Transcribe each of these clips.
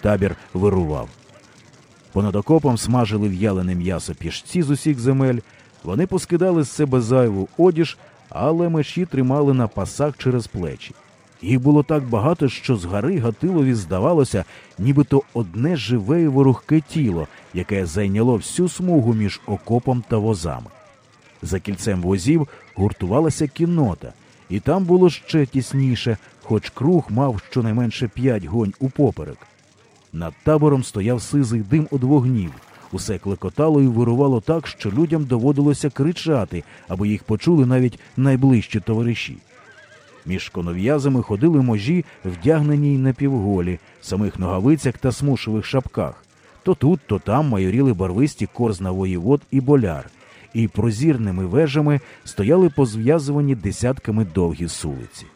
табір вирував. Понад окопом смажили в'ялене м'ясо пішці з усіх земель, вони поскидали з себе зайву одіж, але мечі тримали на пасах через плечі. Їх було так багато, що з Гатилові здавалося, нібито одне живе і ворухке тіло, яке зайняло всю смугу між окопом та возами. За кільцем возів гуртувалася кіннота, і там було ще тісніше, хоч круг мав щонайменше п'ять гонь упоперек. Над табором стояв сизий дим од вогнів. Усе клекотало і вирувало так, що людям доводилося кричати, аби їх почули навіть найближчі товариші. Між конов'язами ходили можі, вдягнені й напівголі, в самих ногавицях та смушевих шапках. То тут, то там майоріли барвисті корзна воєвод і боляр, і прозірними вежами стояли позв'язувані десятками довгі сулиці.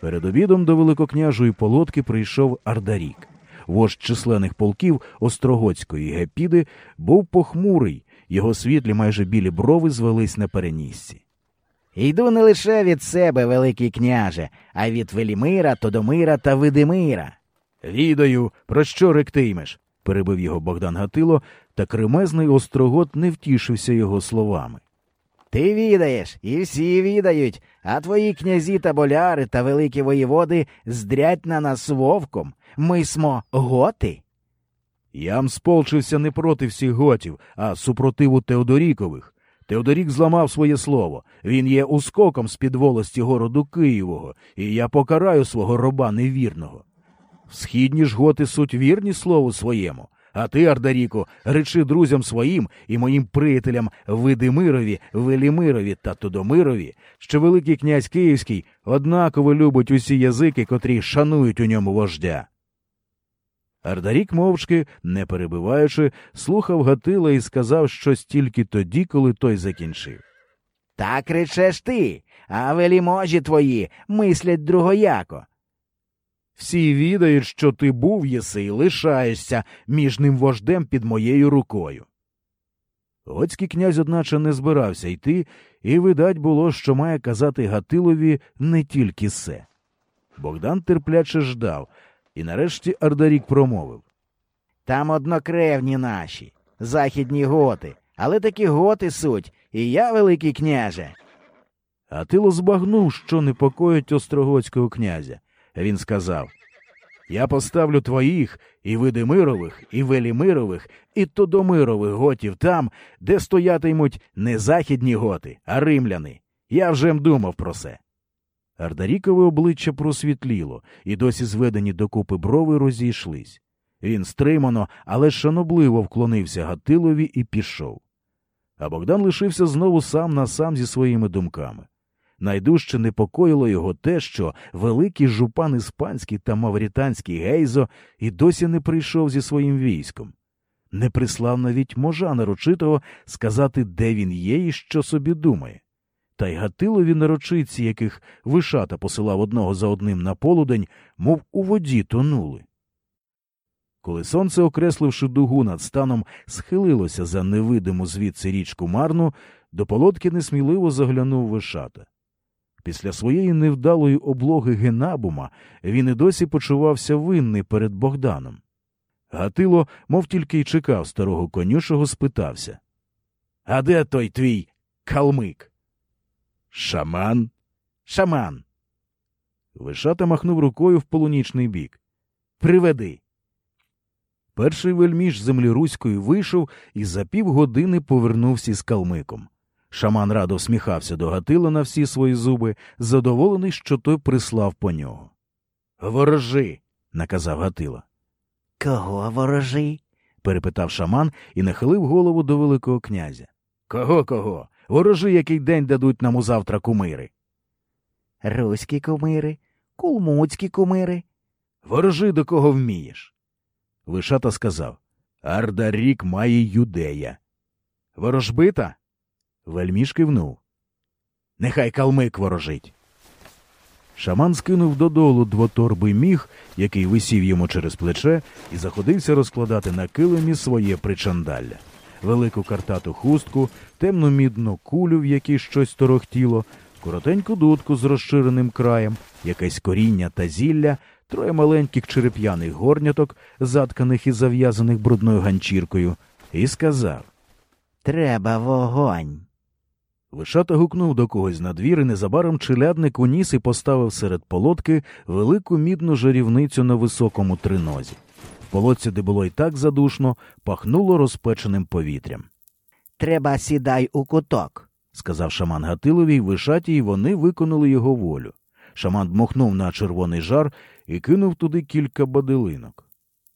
Перед обідом до великокняжої полотки прийшов Ардарік. Вождь численних полків Острогоцької гепіди був похмурий, його світлі майже білі брови звелись на перенісці. Йду не лише від себе, Великий княже, а від Велімира, Тодомира та Видимира. Відаю, про що ректимеш? перебив його Богдан Гатило, та кремезний острогот не втішився його словами. Ти відаєш, і всі відають, а твої князі та боляри та великі воєводи здрять на нас вовком. Ми смо готи. Ям сполчився не проти всіх готів, а супротиву Теодорікових. Теодорік зламав своє слово. Він є ускоком з під волості городу Києвого, і я покараю свого роба невірного. Східні ж готи суть вірні слову своєму. А ти, Ардаріко, речи друзям своїм і моїм приятелям Видимирові, Велімирові та Тодомирові, що Великий князь Київський однаково любить усі язики, котрі шанують у ньому вождя. Ардарік мовчки, не перебиваючи, слухав Гатила і сказав щось тільки тоді, коли той закінчив. Так речеш ти, а веліможі твої мислять другояко. Всі відають, що ти був єси і лишаєшся міжним вождем під моєю рукою. Гоцький князь, одначе, не збирався йти, і, видать, було, що має казати Гатилові не тільки се. Богдан терпляче ждав, і нарешті Ардарік промовив Там однокревні наші, західні готи, але такі готи суть, і я, Великий княже. Гатило збагнув, що непокоїть острогоцького князя. Він сказав Я поставлю твоїх і Видимирових, і Велімирових, і Тодомирових готів там, де стоятимуть не західні готи, а римляни. Я вже м думав про це. Ардарікове обличчя просвітліло, і досі зведені докупи брови розійшлись. Він стримано, але шанобливо вклонився Гатилові і пішов. А Богдан лишився знову сам на сам зі своїми думками. Найдужче непокоїло його те, що великий жупан іспанський та мавританський гейзо і досі не прийшов зі своїм військом. Не прислав навіть можа нарочитого сказати, де він є і що собі думає. Та й гатилові нарочиці, яких вишата посилав одного за одним на полудень, мов у воді тонули. Коли сонце, окресливши дугу над станом, схилилося за невидиму звідси річку Марну, до полотки несміливо заглянув вишата. Після своєї невдалої облоги Генабума він і досі почувався винний перед Богданом. Гатило, мов тільки й чекав старого конюшого, спитався А де той твій калмик? Шаман? Шаман. Вишата махнув рукою в полунічний бік. Приведи. Перший вельміж землі Руської вийшов і за півгодини повернувся з калмиком. Шаман радо всміхався до Гатила на всі свої зуби, задоволений, що той прислав по нього. Ворожи, наказав Гатила. Кого ворожи? перепитав шаман і нахилив голову до Великого князя. Кого, кого? Ворожи, який день дадуть нам у завтра кумири. Руські кумири, кулмуцькі кумири. Ворожи, до кого вмієш. Вишата сказав Ардарік має юдея. Ворожбита? Вельміж кивнув. Нехай калмик ворожить. Шаман скинув додолу двоторбий міг, який висів йому через плече, і заходився розкладати на килимі своє причандалля. Велику картату хустку, темну мідну кулю, в якій щось торохтіло, коротеньку дудку з розширеним краєм, якесь коріння та зілля троє маленьких череп'яних горняток, затканих і зав'язаних брудною ганчіркою, і сказав. Треба вогонь. Вишата гукнув до когось на двір, і незабаром челядник уніс і поставив серед полотки велику мідну жарівницю на високому тринозі. В полотці, де було й так задушно, пахнуло розпеченим повітрям. Треба сідай у куток. сказав шаман Гатилові, й вишаті, й вони виконали його волю. Шаман дмухнув на червоний жар і кинув туди кілька бадилинок.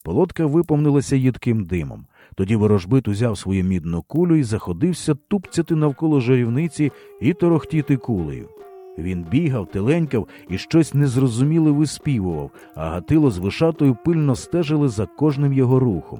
Полотка виповнилася їдким димом. Тоді ворожбит узяв свою мідну кулю і заходився тупцяти навколо жарівниці і торохтіти кулею. Він бігав, теленькав і щось незрозуміле виспівував, а Гатило з вишатою пильно стежили за кожним його рухом.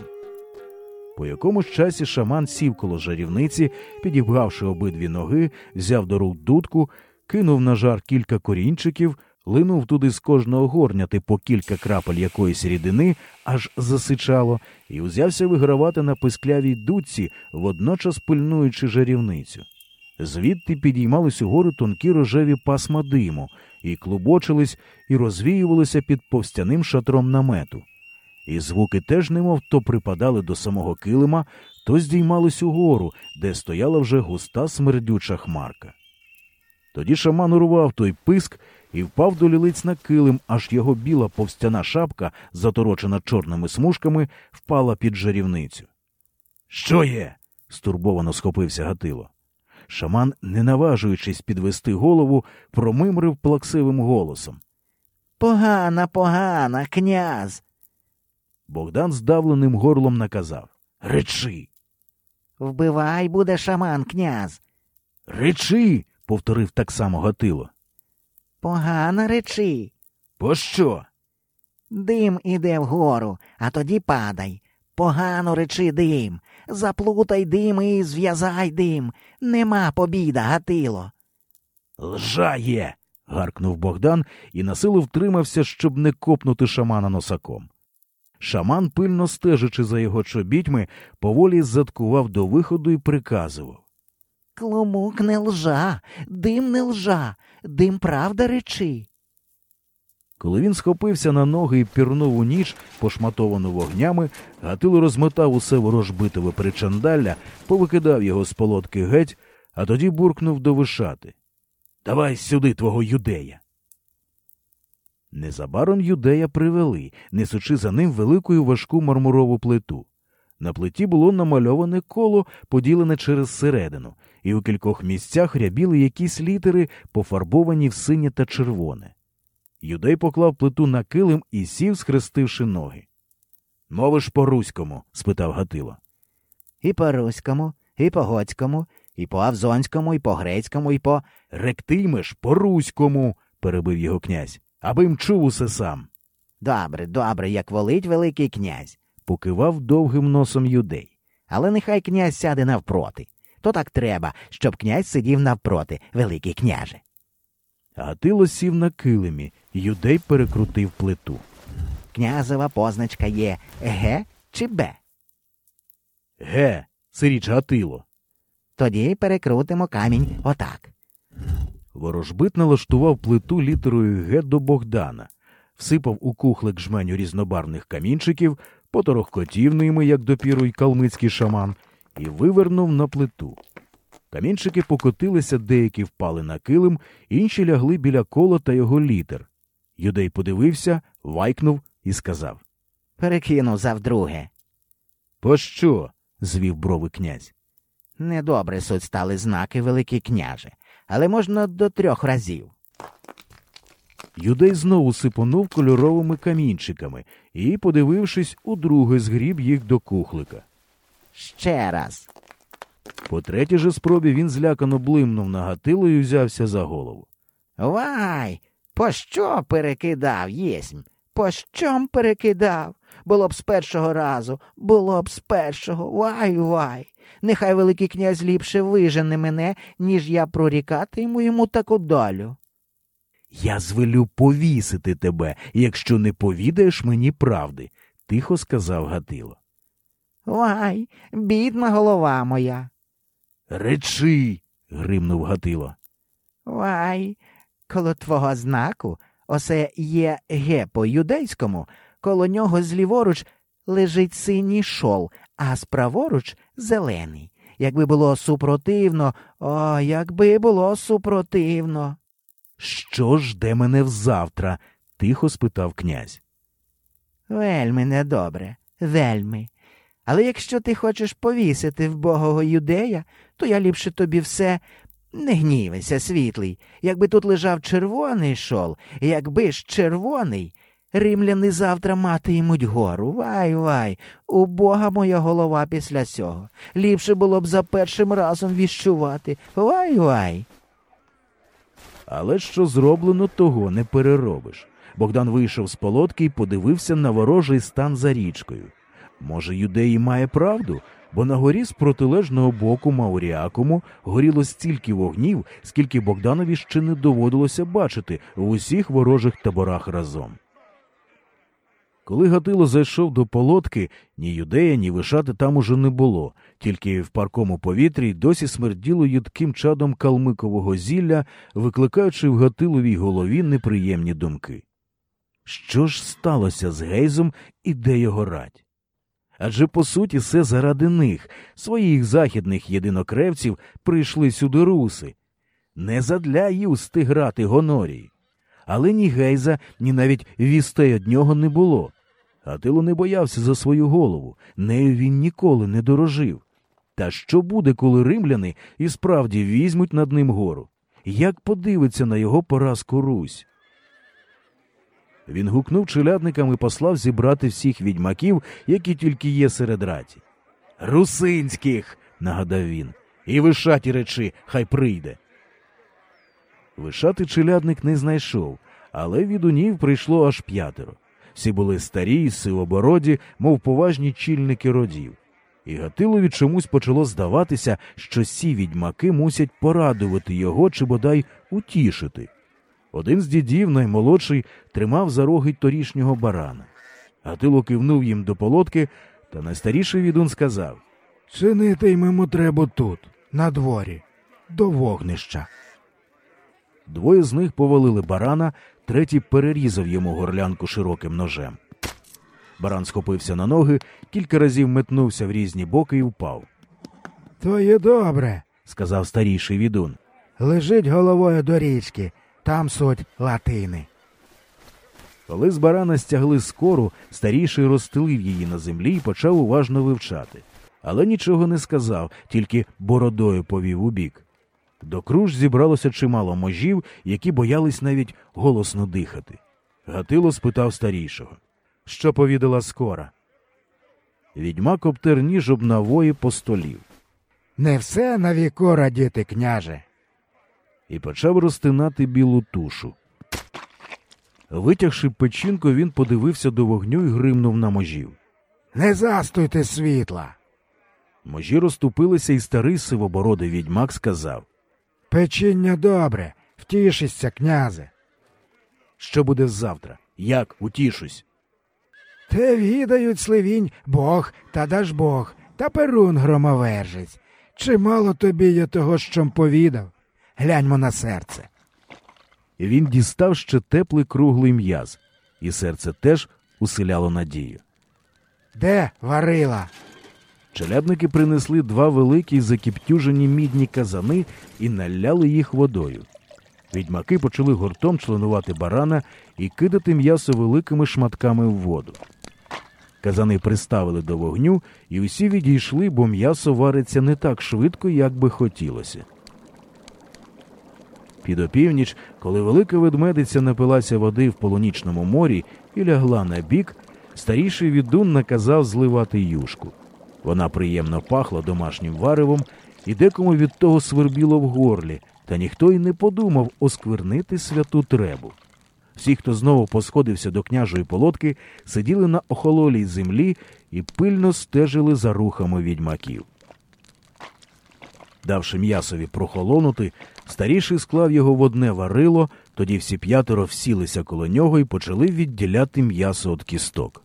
По якомусь часі шаман сів коло жарівниці, підібгавши обидві ноги, взяв до рук дудку, кинув на жар кілька корінчиків, линув туди з кожного горняти по кілька крапель якоїсь рідини, аж засичало, і узявся вигравати на писклявій дудці, водночас пильнуючи жарівницю. Звідти підіймались угору тонкі рожеві пасма диму, і клубочились, і розвіювалися під повстяним шатром намету. І звуки теж немов то припадали до самого килима, то здіймались угору, де стояла вже густа смердюча хмарка. Тоді шаман урвав той писк і впав до лілиць на килим, аж його біла повстяна шапка, заторочена чорними смужками, впала під жарівницю. Що є? стурбовано схопився Гатило. Шаман, не наважуючись підвести голову, промимрив плаксивим голосом. Погана, погана, князь. Богдан здавленим горлом наказав Речи. Вбивай буде шаман, князь. Речи. повторив так само Гатило. Погана речи. Пощо? Дим іде вгору, а тоді падай. Погано речи дим. Заплутай дим і зв'язай дим. Нема побіда, гатило. Лжає. гаркнув Богдан і насилу втримався, щоб не копнути шамана носаком. Шаман, пильно стежачи за його чобітьми, поволі заткував до виходу і приказував. Клумук не лжа, дим не лжа, дим правда речи. Коли він схопився на ноги і пірнув у ніч, пошматовану вогнями, Гатило розметав усе ворожбитове причандалля, повикидав його з полотки геть, а тоді буркнув до вишати. Давай сюди твого юдея. Незабаром юдея привели, несучи за ним велику важку мармурову плиту. На плиті було намальоване коло, поділене через середину, і у кількох місцях рябіли якісь літери, пофарбовані в синє та червоне. Юдей поклав плиту на килим і сів, схрестивши ноги. Мовиш по руському? спитав Гатило. І по руському, і по гоцькому, і по авзонському, і по грецькому, і по. Ректимеш по руському, перебив його князь, аби м чув усе сам. Добре, добре, як волить Великий князь, покивав довгим носом юдей. але нехай князь сяде навпроти. То так треба, щоб князь сидів навпроти, Великий княже. Гатило сів на килимі, юдей перекрутив плиту. Князева позначка є Г чи Б. Ге, сиріч Гатило. Тоді перекрутимо камінь отак. Ворожбит налаштував плиту літерою Г до Богдана, всипав у кухлик жменю різнобарвних камінчиків, поторохкотів ними, як допіру й калмицький шаман, і вивернув на плиту. Камінчики покотилися, деякі впали на килим, інші лягли біля кола та його літер. Юдей подивився, вайкнув і сказав Перекину завдруге. Пощо? звів брови князь. Недобре суть стали знаки, Великий княже, але можна до трьох разів. Юдей знову сипонув кольоровими камінчиками і, подивившись, удруге згріб їх до кухлика. Ще раз. По третій же спробі він злякано блимнув на гатило і взявся за голову. Вай, пощо перекидав єсмь? Пощо перекидав? Було б з першого разу, було б з першого. Вай, вай. Нехай Великий князь ліпше вижене мене, ніж я прорікатиму йому таку долю. Я звелю повісити тебе, якщо не повідаєш мені правди, тихо сказав Гатило. Вай, бідна голова моя. Речи. гримнув Гатило. Вай, коло твого знаку Осе є ге по юдейському, коло нього зліворуч лежить синій шол, а справоруч зелений. Якби було супротивно, о, якби було супротивно. Що ж де мене взавтра? тихо спитав князь. Вельми недобре, вельми. Але якщо ти хочеш повісити в богого юдея, то я ліпше тобі все не гнівайся, світлий. Якби тут лежав червоний шол, якби ж червоний, римляни завтра матимуть гору. Вай, вай, у бога моя голова після цього. Ліпше було б за першим разом віщувати. Вай, вай. Але що зроблено, того не переробиш. Богдан вийшов з полотки і подивився на ворожий стан за річкою. Може, юдеї має правду, бо на горі з протилежного боку Мауріакому горіло стільки вогнів, скільки Богданові ще не доводилося бачити в усіх ворожих таборах разом. Коли Гатило зайшов до полотки, ні юдея, ні вишати там уже не було, тільки в паркому повітрі досі смерділо їдким чадом калмикового зілля, викликаючи в Гатиловій голові неприємні думки. Що ж сталося з Гейзом і де його рать? Адже по суті все заради них, своїх західних єдинокревців, прийшли сюди руси. Не задля юсти грати гонорії. Але ні Гейза, ні навіть вістей од нього не було. Гатило не боявся за свою голову, нею він ніколи не дорожив. Та що буде, коли римляни і справді візьмуть над ним гору? Як подивиться на його поразку Русь? Він гукнув челядникам і послав зібрати всіх відьмаків, які тільки є серед раті. Русинських, нагадав він, і вишаті речи, хай прийде. Вишати челядник не знайшов, але від унів прийшло аж п'ятеро. Всі були старі, сивобороді, мов поважні чільники родів. І Гатилові чомусь почало здаватися, що сі відьмаки мусять порадувати його чи бодай утішити. Один з дідів, наймолодший, тримав за роги торішнього барана. Гатило кивнув їм до полотки, та найстаріший відун сказав Чинити ймемо треба тут, на дворі, до вогнища. Двоє з них повалили барана, третій перерізав йому горлянку широким ножем. Баран схопився на ноги, кілька разів метнувся в різні боки і впав, То є добре. сказав старіший відун. Лежить головою до річки, там суть латини. Коли з барана стягли скору, старіший розстелив її на землі і почав уважно вивчати. Але нічого не сказав, тільки бородою повів у бік. До круж зібралося чимало можів, які боялись навіть голосно дихати. Гатило спитав старішого, що повідала скора. Відьмак обтер ніж об навої по столів Не все на віко радіти, княже. і почав розтинати білу тушу. Витягши печінку, він подивився до вогню і гримнув на можів. Не застуйте світла. Можі розступилися, і старий сивобородий відьмак сказав, Печіння добре, втішися, князе. що буде завтра, як утішусь. Те відають сливінь Бог та даж Бог, та перун громовержець. Чимало тобі є того, що повідав. Гляньмо на серце. І він дістав ще теплий круглий м'яз, і серце теж уселяло надію. Де варила? Челядники принесли два великі закіптюжені мідні казани і наляли їх водою. Відьмаки почали гуртом членувати барана і кидати м'ясо великими шматками в воду. Казани приставили до вогню, і усі відійшли, бо м'ясо вариться не так швидко, як би хотілося. Під опівніч, коли велика ведмедиця напилася води в полунічному морі і лягла на бік, старіший відун наказав зливати юшку. Вона приємно пахла домашнім варевом, і декому від того свербіло в горлі, та ніхто й не подумав осквернити святу требу. Всі, хто знову посходився до княжої полотки, сиділи на охололій землі і пильно стежили за рухами відьмаків. Давши м'ясові прохолонути, старіший склав його в одне варило, тоді всі п'ятеро всілися коло нього і почали відділяти м'ясо від кісток.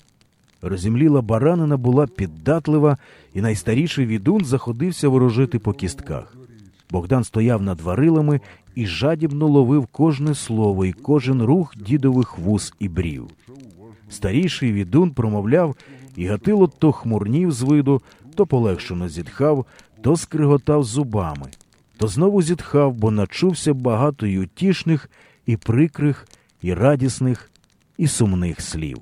Розімліла баранина була піддатлива, і найстаріший відун заходився ворожити по кістках. Богдан стояв над варилами і жадібно ловив кожне слово і кожен рух дідових вуз і брів. Старіший відун промовляв, і Гатило то хмурнів з виду, то полегшено зітхав, то скриготав зубами, то знову зітхав, бо начувся багато й утішних, і прикрих, і радісних, і сумних слів.